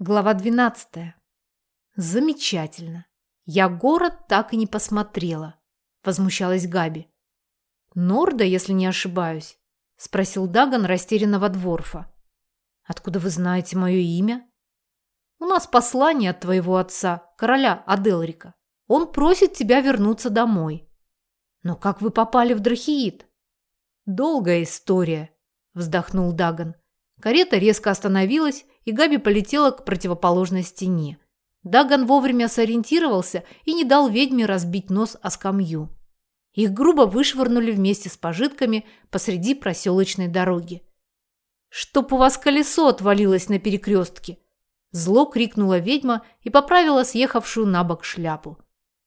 Глава 12. Замечательно. Я город так и не посмотрела, возмущалась Габи. Норда, если не ошибаюсь, спросил Даган растерянного дворфа. Откуда вы знаете мое имя? У нас послание от твоего отца, короля Аделрика. Он просит тебя вернуться домой. Но как вы попали в Драхиит? Долгая история, вздохнул Даган. Карета резко остановилась, и Габи полетела к противоположной стене. Даган вовремя сориентировался и не дал ведьме разбить нос о скамью. Их грубо вышвырнули вместе с пожитками посреди проселочной дороги. «Чтоб у вас колесо отвалилось на перекрестке!» Зло крикнула ведьма и поправила съехавшую на бок шляпу.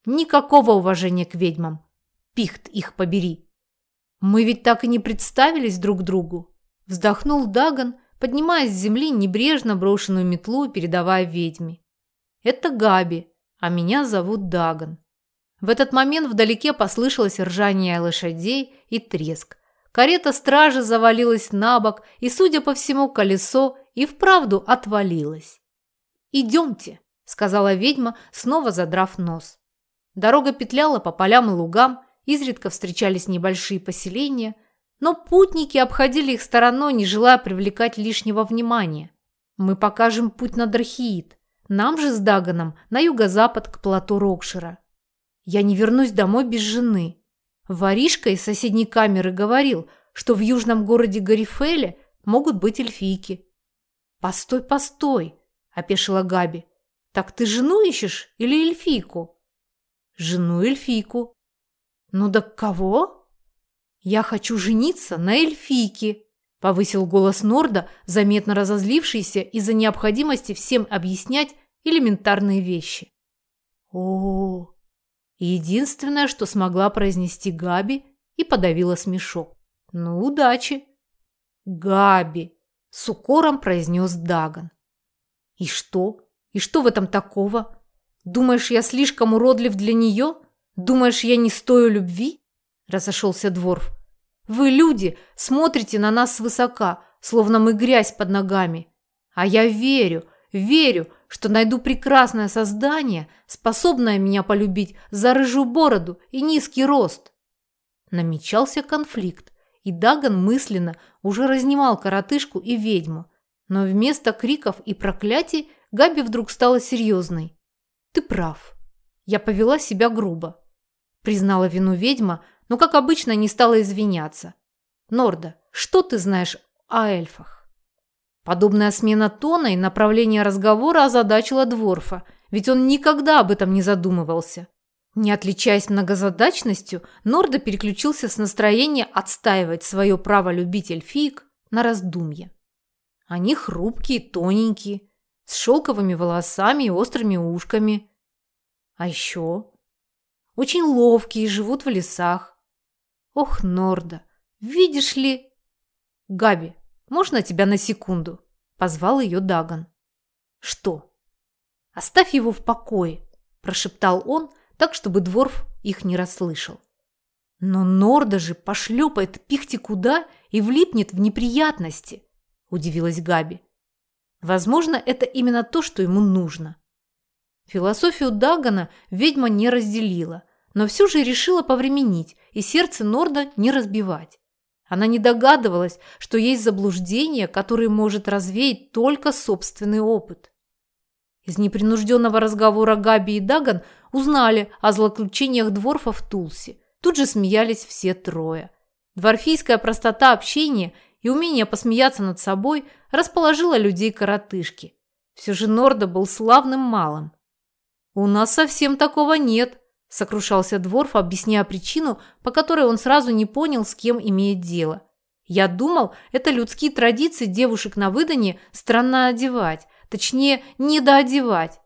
«Никакого уважения к ведьмам! Пихт их побери!» «Мы ведь так и не представились друг другу!» Вздохнул Даган, поднимая с земли небрежно брошенную метлу и передавая ведьме. «Это Габи, а меня зовут Даган». В этот момент вдалеке послышалось ржание лошадей и треск. Карета стражи завалилась на бок, и, судя по всему, колесо и вправду отвалилось. «Идемте», – сказала ведьма, снова задрав нос. Дорога петляла по полям и лугам, изредка встречались небольшие поселения – но путники обходили их стороной, не желая привлекать лишнего внимания. Мы покажем путь на Драхиит. Нам же с Даганом на юго-запад к плато Рокшира. Я не вернусь домой без жены. Воришка из соседней камеры говорил, что в южном городе Гарифеле могут быть эльфийки. «Постой, постой!» – опешила Габи. «Так ты жену ищешь или эльфийку?» «Жену-эльфийку». «Ну да кого?» «Я хочу жениться на эльфийке», – повысил голос Норда, заметно разозлившийся из-за необходимости всем объяснять элементарные вещи. о, -о. Единственное, что смогла произнести Габи и подавила смешок. «Ну, удачи!» «Габи!» – с укором произнес Даган. «И что? И что в этом такого? Думаешь, я слишком уродлив для нее? Думаешь, я не стою любви?» Разошелся Дворф. «Вы, люди, смотрите на нас свысока, словно мы грязь под ногами. А я верю, верю, что найду прекрасное создание, способное меня полюбить за рыжую бороду и низкий рост». Намечался конфликт, и Даган мысленно уже разнимал коротышку и ведьму. Но вместо криков и проклятий Габи вдруг стала серьезной. «Ты прав. Я повела себя грубо», – признала вину ведьма, но, как обычно, не стала извиняться. «Норда, что ты знаешь о эльфах?» Подобная смена тона и направления разговора озадачила Дворфа, ведь он никогда об этом не задумывался. Не отличаясь многозадачностью, Норда переключился с настроения отстаивать свое право любить эльфиек на раздумье. Они хрупкие, тоненькие, с шелковыми волосами и острыми ушками. А еще очень ловкие, живут в лесах, Ох, Норда, видишь ли... Габи, можно тебя на секунду? Позвал ее Даган. Что? Оставь его в покое, прошептал он, так, чтобы Дворф их не расслышал. Но Норда же пошлепает пихти куда и влипнет в неприятности, удивилась Габи. Возможно, это именно то, что ему нужно. Философию Дагана ведьма не разделила – но все же решила повременить и сердце Норда не разбивать. Она не догадывалась, что есть заблуждение, которое может развеять только собственный опыт. Из непринужденного разговора Габи и Даган узнали о злоключениях дворфа в Тулсе. Тут же смеялись все трое. Дворфийская простота общения и умение посмеяться над собой расположила людей коротышки. Все же Норда был славным малым. «У нас совсем такого нет», сокрушался Дворф, объясняя причину, по которой он сразу не понял, с кем имеет дело. Я думал, это людские традиции девушек на выдане странно одевать, точнее, недоодевать.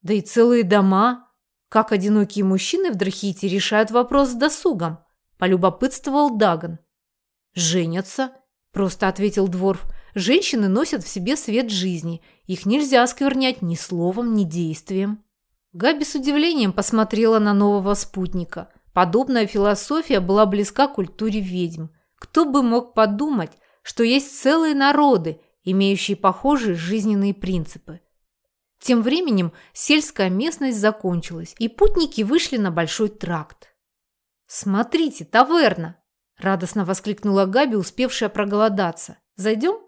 Да и целые дома. Как одинокие мужчины в Драхите решают вопрос с досугом, полюбопытствовал Даган. «Женятся», – просто ответил Дворф. «Женщины носят в себе свет жизни. Их нельзя осквернять ни словом, ни действием». Габи с удивлением посмотрела на нового спутника. Подобная философия была близка культуре ведьм. Кто бы мог подумать, что есть целые народы, имеющие похожие жизненные принципы. Тем временем сельская местность закончилась, и путники вышли на большой тракт. «Смотрите, таверна!» – радостно воскликнула Габи, успевшая проголодаться. «Зайдем?»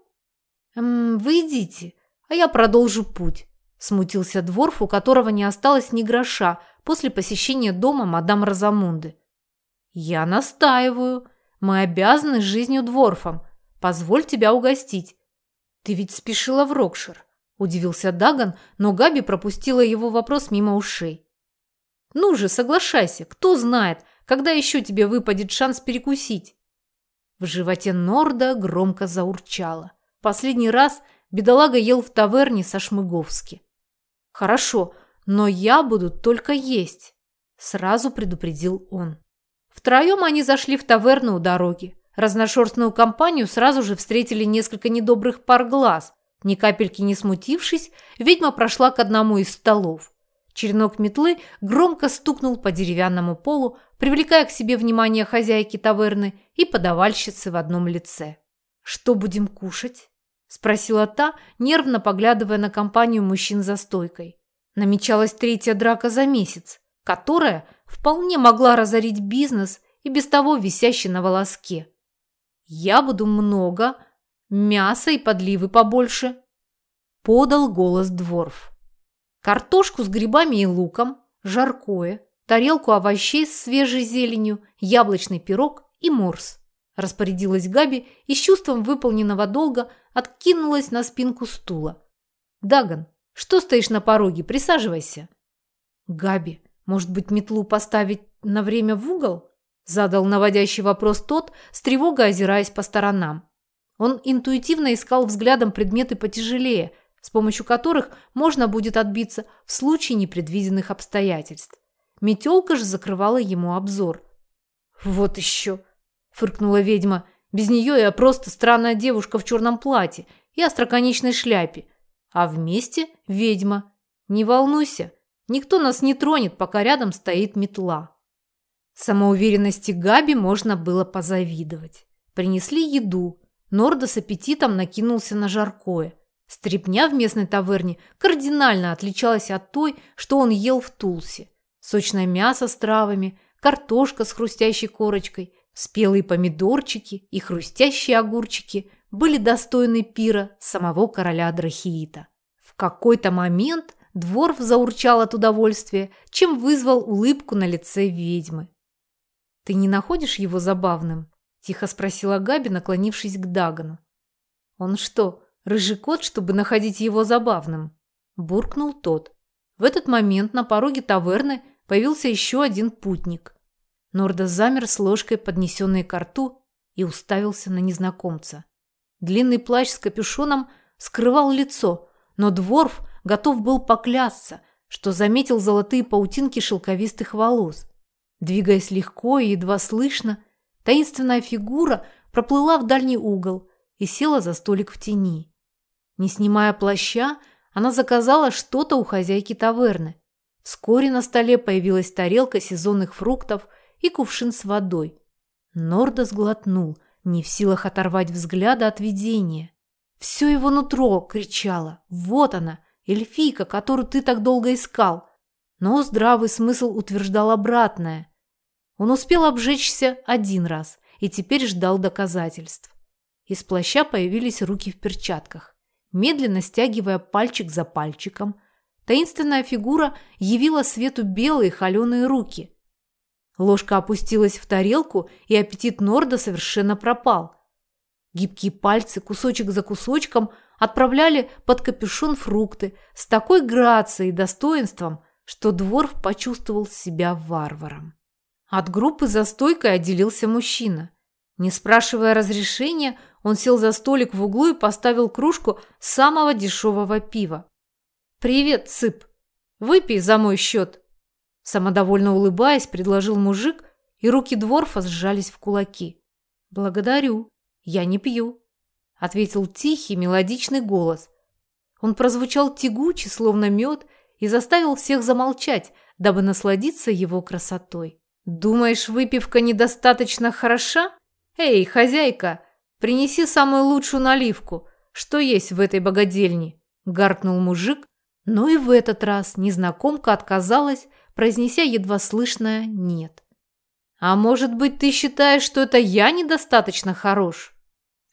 «Эм, «Вы идите, а я продолжу путь», – смутился Дворф, у которого не осталось ни гроша после посещения дома мадам Розамунды. «Я настаиваю. Мы обязаны жизнью Дворфом. Позволь тебя угостить. Ты ведь спешила в Рокшир. Удивился Даган, но Габи пропустила его вопрос мимо ушей. «Ну же, соглашайся, кто знает, когда еще тебе выпадет шанс перекусить?» В животе Норда громко заурчало. Последний раз бедолага ел в таверне со Шмыговски. «Хорошо, но я буду только есть», – сразу предупредил он. Втроем они зашли в таверну у дороги. Разношерстную компанию сразу же встретили несколько недобрых пар глаз, ни капельки не смутившись, ведьма прошла к одному из столов. Черенок метлы громко стукнул по деревянному полу, привлекая к себе внимание хозяйки таверны и подавальщицы в одном лице. «Что будем кушать?» – спросила та, нервно поглядывая на компанию мужчин за стойкой. Намечалась третья драка за месяц, которая вполне могла разорить бизнес и без того висящий на волоске. «Я буду много, Мясо и подливы побольше. Подал голос Дворф. Картошку с грибами и луком, жаркое, тарелку овощей с свежей зеленью, яблочный пирог и морс. Распорядилась Габи и с чувством выполненного долга откинулась на спинку стула. «Даган, что стоишь на пороге? Присаживайся». «Габи, может быть, метлу поставить на время в угол?» Задал наводящий вопрос тот, с тревогой озираясь по сторонам. Он интуитивно искал взглядом предметы потяжелее, с помощью которых можно будет отбиться в случае непредвиденных обстоятельств. Метелка же закрывала ему обзор. «Вот еще!» – фыркнула ведьма. «Без нее я просто странная девушка в черном платье и остроконечной шляпе. А вместе – ведьма. Не волнуйся, никто нас не тронет, пока рядом стоит метла». Самоуверенности Габи можно было позавидовать. Принесли еду – Норда с аппетитом накинулся на жаркое. Стрепня в местной таверне кардинально отличалась от той, что он ел в Тулсе. Сочное мясо с травами, картошка с хрустящей корочкой, спелые помидорчики и хрустящие огурчики были достойны пира самого короля Драхиита. В какой-то момент Дворф заурчал от удовольствия, чем вызвал улыбку на лице ведьмы. «Ты не находишь его забавным?» Тихо спросила Габи, наклонившись к Дагану. «Он что, рыжий кот, чтобы находить его забавным?» Буркнул тот. В этот момент на пороге таверны появился еще один путник. Норда замер с ложкой, поднесенной к рту, и уставился на незнакомца. Длинный плащ с капюшоном скрывал лицо, но Дворф готов был поклясться, что заметил золотые паутинки шелковистых волос. Двигаясь легко и едва слышно, Таинственная фигура проплыла в дальний угол и села за столик в тени. Не снимая плаща, она заказала что-то у хозяйки таверны. Вскоре на столе появилась тарелка сезонных фруктов и кувшин с водой. Норда сглотнул, не в силах оторвать взгляда от видения. Все его нутро кричало «Вот она, эльфийка, которую ты так долго искал!» Но здравый смысл утверждал обратное. Он успел обжечься один раз и теперь ждал доказательств. Из плаща появились руки в перчатках. Медленно стягивая пальчик за пальчиком, таинственная фигура явила свету белые холеные руки. Ложка опустилась в тарелку, и аппетит Норда совершенно пропал. Гибкие пальцы, кусочек за кусочком, отправляли под капюшон фрукты с такой грацией и достоинством, что Дворф почувствовал себя варваром. От группы за стойкой отделился мужчина. Не спрашивая разрешения, он сел за столик в углу и поставил кружку самого дешевого пива. «Привет, Цып! Выпей за мой счет!» Самодовольно улыбаясь, предложил мужик, и руки Дворфа сжались в кулаки. «Благодарю, я не пью», — ответил тихий мелодичный голос. Он прозвучал тягуче, словно мед, и заставил всех замолчать, дабы насладиться его красотой. «Думаешь, выпивка недостаточно хороша? Эй, хозяйка, принеси самую лучшую наливку, что есть в этой богадельне!» – гаркнул мужик, Но и в этот раз незнакомка отказалась, произнеся едва слышное «нет». «А может быть, ты считаешь, что это я недостаточно хорош?»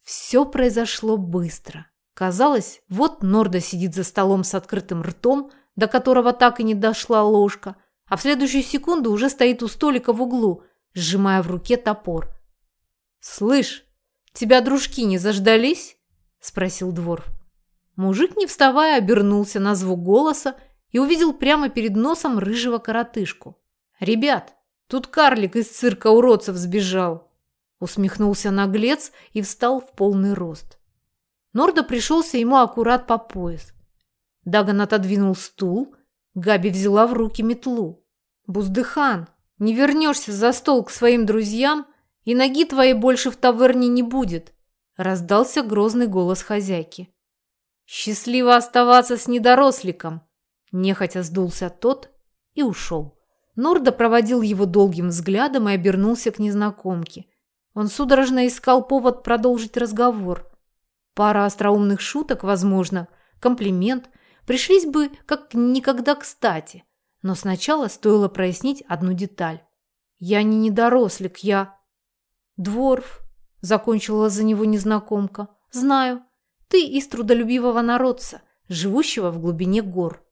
Все произошло быстро. Казалось, вот Норда сидит за столом с открытым ртом, до которого так и не дошла ложка, а в следующую секунду уже стоит у столика в углу, сжимая в руке топор. «Слышь, тебя дружки не заждались?» – спросил Дворф. Мужик, не вставая, обернулся на звук голоса и увидел прямо перед носом рыжего коротышку. «Ребят, тут карлик из цирка уродцев сбежал!» Усмехнулся наглец и встал в полный рост. Норда пришелся ему аккурат по пояс. Даган отодвинул стул, Габи взяла в руки метлу. «Буздыхан, не вернешься за стол к своим друзьям, и ноги твоей больше в таверне не будет», раздался грозный голос хозяйки. «Счастливо оставаться с недоросликом!» Нехотя сдулся тот и ушел. Норда проводил его долгим взглядом и обернулся к незнакомке. Он судорожно искал повод продолжить разговор. Пара остроумных шуток, возможно, комплимент, пришлись бы как никогда кстати. Но сначала стоило прояснить одну деталь. «Я не недорослик, я...» «Дворф», — закончила за него незнакомка. «Знаю, ты из трудолюбивого народца, живущего в глубине гор.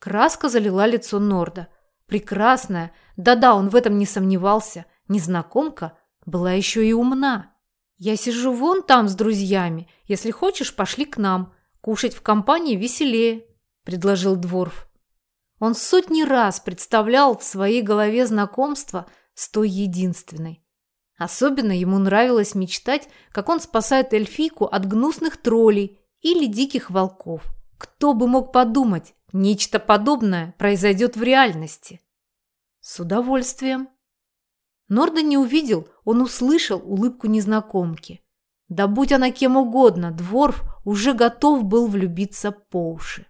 Краска залила лицо Норда. Прекрасная, да-да, он в этом не сомневался, незнакомка была еще и умна. Я сижу вон там с друзьями. Если хочешь, пошли к нам. Кушать в компании веселее, предложил Дворф. Он сотни раз представлял в своей голове знакомство с той единственной. Особенно ему нравилось мечтать, как он спасает эльфийку от гнусных троллей или диких волков. Кто бы мог подумать, нечто подобное произойдет в реальности. С удовольствием. Норда не увидел, он услышал улыбку незнакомки. Да будь она кем угодно, Дворф уже готов был влюбиться по уши.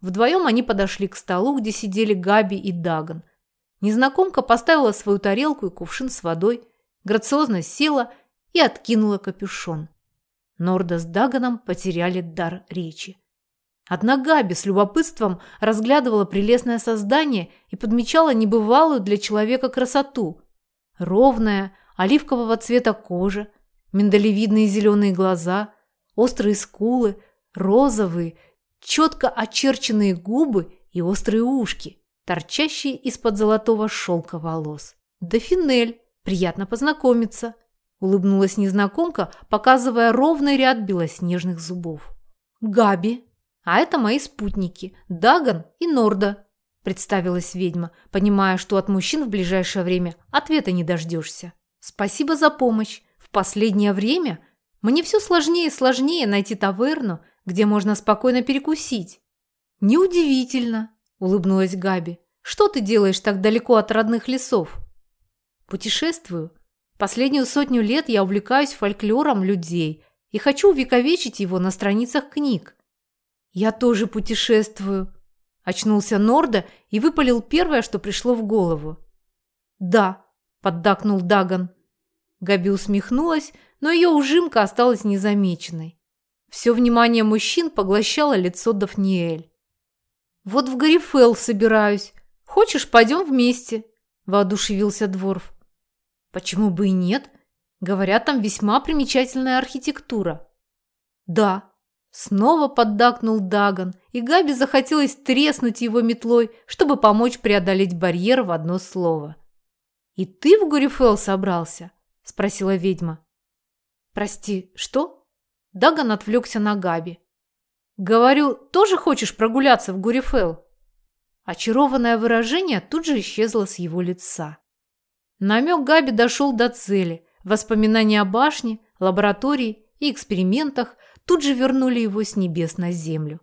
Вдвоем они подошли к столу, где сидели Габи и Даган. Незнакомка поставила свою тарелку и кувшин с водой, грациозно села и откинула капюшон. Норда с Даганом потеряли дар речи. Одна Габи с любопытством разглядывала прелестное создание и подмечала небывалую для человека красоту. Ровная, оливкового цвета кожа, миндалевидные зеленые глаза, острые скулы, розовые, четко очерченные губы и острые ушки, торчащие из-под золотого шелка волос. Дофинель, Приятно познакомиться», – улыбнулась незнакомка, показывая ровный ряд белоснежных зубов. «Габи, а это мои спутники, Даган и Норда», – представилась ведьма, понимая, что от мужчин в ближайшее время ответа не дождешься. «Спасибо за помощь. В последнее время мне все сложнее и сложнее найти таверну, где можно спокойно перекусить». «Неудивительно», – улыбнулась Габи. «Что ты делаешь так далеко от родных лесов?» Путешествую. Последнюю сотню лет я увлекаюсь фольклором людей и хочу увековечить его на страницах книг. Я тоже путешествую. Очнулся Норда и выпалил первое, что пришло в голову. Да, поддакнул Даган. Габи усмехнулась, но ее ужимка осталась незамеченной. Все внимание мужчин поглощало лицо Дафниэль. «Вот в Гарифел собираюсь. Хочешь, пойдем вместе?» – воодушевился Дворф. Почему бы и нет? Говорят, там весьма примечательная архитектура. Да, снова поддакнул Даган, и Габи захотелось треснуть его метлой, чтобы помочь преодолеть барьер в одно слово. «И ты в Гурифел собрался?» – спросила ведьма. «Прости, что?» Даган отвлекся на Габи. «Говорю, тоже хочешь прогуляться в Гурифел?» Очарованное выражение тут же исчезло с его лица. Намек Габи дошел до цели. Воспоминания о башне, лаборатории и экспериментах тут же вернули его с небес на землю.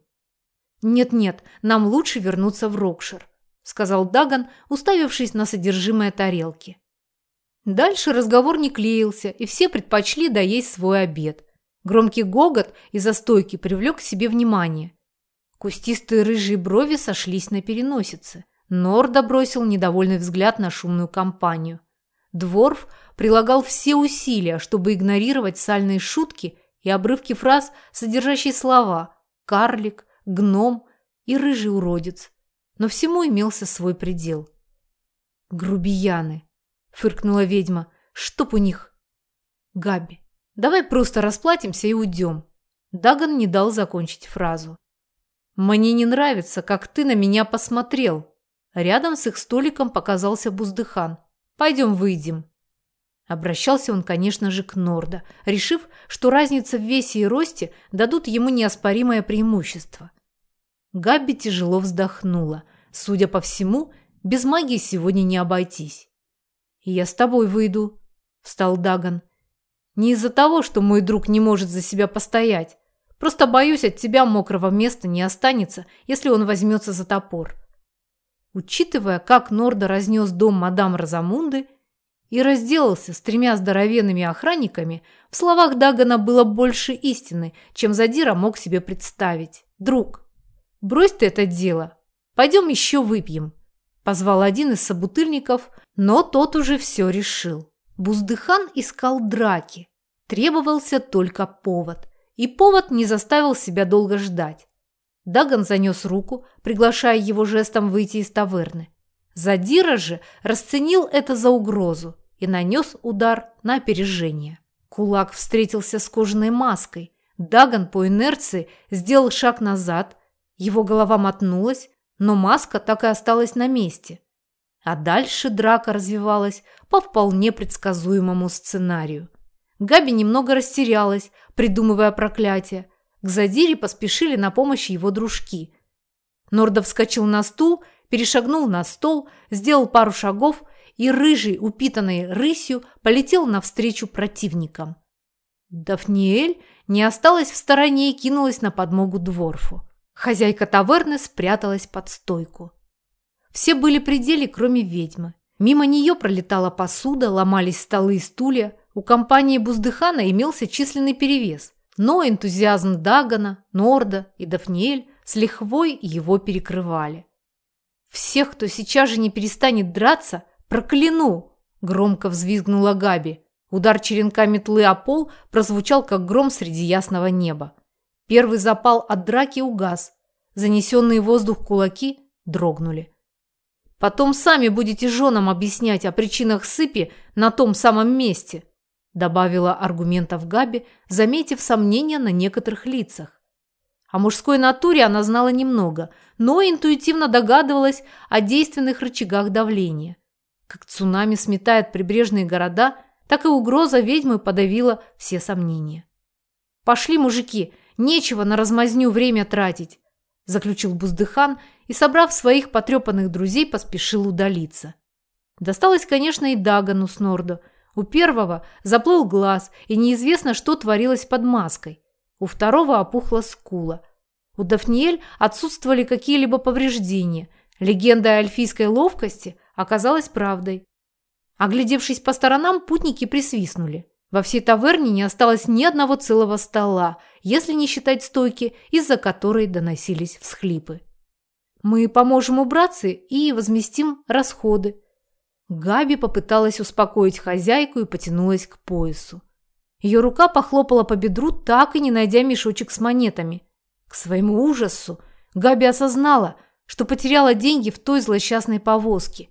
«Нет-нет, нам лучше вернуться в Рокшир», – сказал Даган, уставившись на содержимое тарелки. Дальше разговор не клеился, и все предпочли доесть свой обед. Громкий гогот из-за стойки привлек к себе внимание. Кустистые рыжие брови сошлись на переносице. Норда бросил недовольный взгляд на шумную компанию. Дворф прилагал все усилия, чтобы игнорировать сальные шутки и обрывки фраз, содержащие слова «карлик», «гном» и рыжий уродец. Но всему имелся свой предел. «Грубияны!» – фыркнула ведьма. «Чтоб у них!» «Габи, давай просто расплатимся и уйдем!» Даган не дал закончить фразу. «Мне не нравится, как ты на меня посмотрел!» Рядом с их столиком показался Буздыхан. «Пойдем выйдем!» Обращался он, конечно же, к Норда, решив, что разница в весе и росте дадут ему неоспоримое преимущество. Габби тяжело вздохнула. Судя по всему, без магии сегодня не обойтись. «Я с тобой выйду», – встал Даган. «Не из-за того, что мой друг не может за себя постоять. Просто боюсь, от тебя мокрого места не останется, если он возьмется за топор». Учитывая, как Норда разнес дом мадам Розамунды, и разделался с тремя здоровенными охранниками, в словах Дагана было больше истины, чем Задира мог себе представить. «Друг, брось ты это дело. Пойдем еще выпьем», – позвал один из собутыльников, но тот уже все решил. Буздыхан искал драки. Требовался только повод. И повод не заставил себя долго ждать. Даган занес руку, приглашая его жестом выйти из таверны. Задира же расценил это за угрозу и нанес удар на опережение. Кулак встретился с кожаной маской. Даган по инерции сделал шаг назад, его голова мотнулась, но маска так и осталась на месте. А дальше драка развивалась по вполне предсказуемому сценарию. Габи немного растерялась, придумывая проклятие. К Задире поспешили на помощь его дружки. Нордов вскочил на стул, перешагнул на стол, сделал пару шагов и рыжий, упитанный рысью, полетел навстречу противникам. Дафниэль не осталась в стороне и кинулась на подмогу дворфу. Хозяйка таверны спряталась под стойку. Все были при деле, кроме ведьмы. Мимо нее пролетала посуда, ломались столы и стулья. У компании Буздыхана имелся численный перевес. Но энтузиазм Дагана, Норда и Дафниэль с лихвой его перекрывали. Всех, кто сейчас же не перестанет драться, «Прокляну!» – громко взвизгнула Габи. Удар черенка метлы о пол прозвучал, как гром среди ясного неба. Первый запал от драки угас. Занесенные в воздух кулаки дрогнули. «Потом сами будете женам объяснять о причинах сыпи на том самом месте», добавила аргументов Габи, заметив сомнения на некоторых лицах. О мужской натуре она знала немного, но интуитивно догадывалась о действенных рычагах давления. Как цунами сметает прибрежные города, так и угроза ведьмы подавила все сомнения. «Пошли, мужики, нечего на размазню время тратить», заключил Буздыхан и, собрав своих потрепанных друзей, поспешил удалиться. Досталось, конечно, и Дагану с Нордо. У первого заплыл глаз, и неизвестно, что творилось под маской. У второго опухла скула. У Дафниэль отсутствовали какие-либо повреждения. Легенда о эльфийской ловкости оказалась правдой. Оглядевшись по сторонам, путники присвистнули. Во всей таверне не осталось ни одного целого стола, если не считать стойки, из-за которой доносились всхлипы. «Мы поможем убраться и возместим расходы». Габи попыталась успокоить хозяйку и потянулась к поясу. Ее рука похлопала по бедру, так и не найдя мешочек с монетами. К своему ужасу Габи осознала, что потеряла деньги в той злосчастной повозке.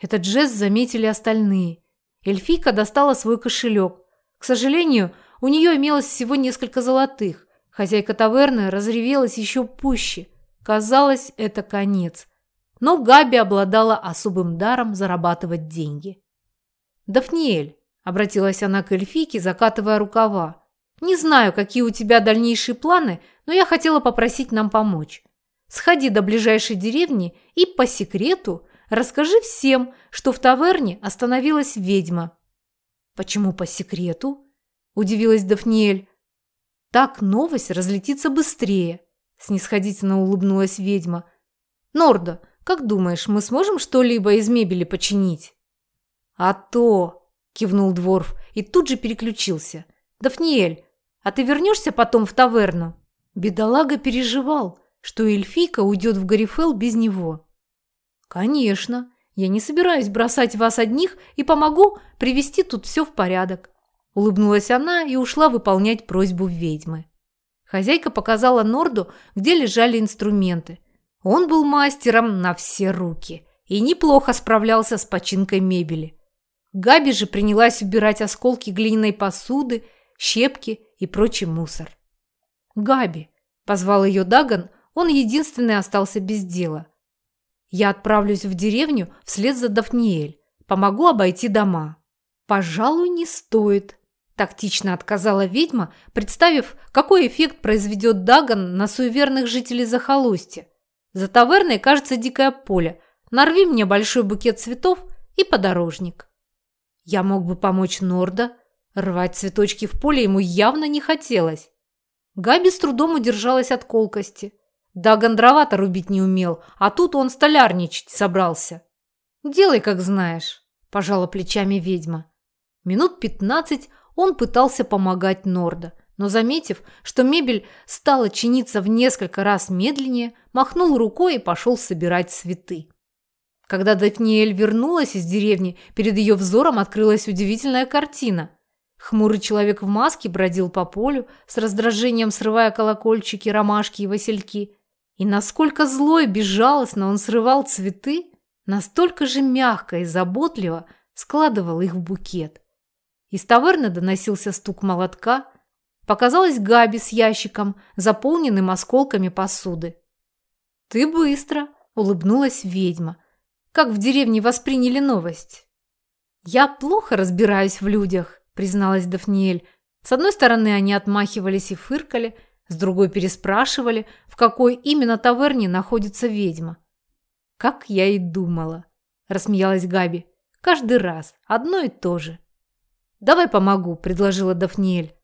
Этот жест заметили остальные. Эльфийка достала свой кошелек. К сожалению, у нее имелось всего несколько золотых. Хозяйка таверны разревелась еще пуще. Казалось, это конец. Но Габи обладала особым даром зарабатывать деньги. «Дафниэль», — обратилась она к эльфийке, закатывая рукава, «не знаю, какие у тебя дальнейшие планы, но я хотела попросить нам помочь. Сходи до ближайшей деревни и по секрету Расскажи всем, что в таверне остановилась ведьма». «Почему по секрету?» – удивилась Дафниэль. «Так новость разлетится быстрее», – снисходительно улыбнулась ведьма. «Норда, как думаешь, мы сможем что-либо из мебели починить?» «А то!» – кивнул Дворф и тут же переключился. «Дафниэль, а ты вернешься потом в таверну?» Бедолага переживал, что эльфийка уйдет в Гарифел без него. «Конечно. Я не собираюсь бросать вас одних и помогу привести тут все в порядок». Улыбнулась она и ушла выполнять просьбу ведьмы. Хозяйка показала Норду, где лежали инструменты. Он был мастером на все руки и неплохо справлялся с починкой мебели. Габи же принялась убирать осколки глиняной посуды, щепки и прочий мусор. «Габи», – позвал ее Даган, он единственный остался без дела. «Я отправлюсь в деревню вслед за Дафниэль, помогу обойти дома». «Пожалуй, не стоит», – тактично отказала ведьма, представив, какой эффект произведет Даган на суеверных жителей захолустья. «За таверной кажется дикое поле. Нарви мне большой букет цветов и подорожник». Я мог бы помочь Норда. Рвать цветочки в поле ему явно не хотелось. Габи с трудом удержалась от колкости. Даган дрова-то рубить не умел, а тут он столярничать собрался. «Делай, как знаешь», – пожала плечами ведьма. Минут пятнадцать он пытался помогать Норда, но, заметив, что мебель стала чиниться в несколько раз медленнее, махнул рукой и пошел собирать цветы. Когда Дафниэль вернулась из деревни, перед ее взором открылась удивительная картина. Хмурый человек в маске бродил по полю, с раздражением срывая колокольчики, ромашки и васильки. И насколько злой, безжалостно он срывал цветы, настолько же мягко и заботливо складывал их в букет. Из таверны доносился стук молотка. Показалась Габи с ящиком, заполненным осколками посуды. «Ты быстро!» – улыбнулась ведьма. «Как в деревне восприняли новость?» «Я плохо разбираюсь в людях», – призналась Дафниэль. С одной стороны, они отмахивались и фыркали, с другой переспрашивали, в какой именно таверне находится ведьма. «Как я и думала», – рассмеялась Габи. «Каждый раз одно и то же». «Давай помогу», – предложила Дафниэль.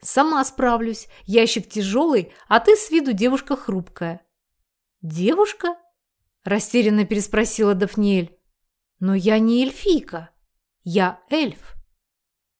«Сама справлюсь. Ящик тяжелый, а ты с виду девушка хрупкая». «Девушка?» – растерянно переспросила Дафниэль. «Но я не эльфийка. Я эльф».